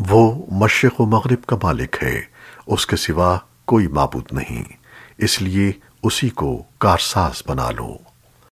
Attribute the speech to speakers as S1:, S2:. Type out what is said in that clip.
S1: وہ مشرق و مغرب کا مالک ہے، اس کے سوا کوئی معبود نہیں، اس لیے اسی کو کارساز بنا لو۔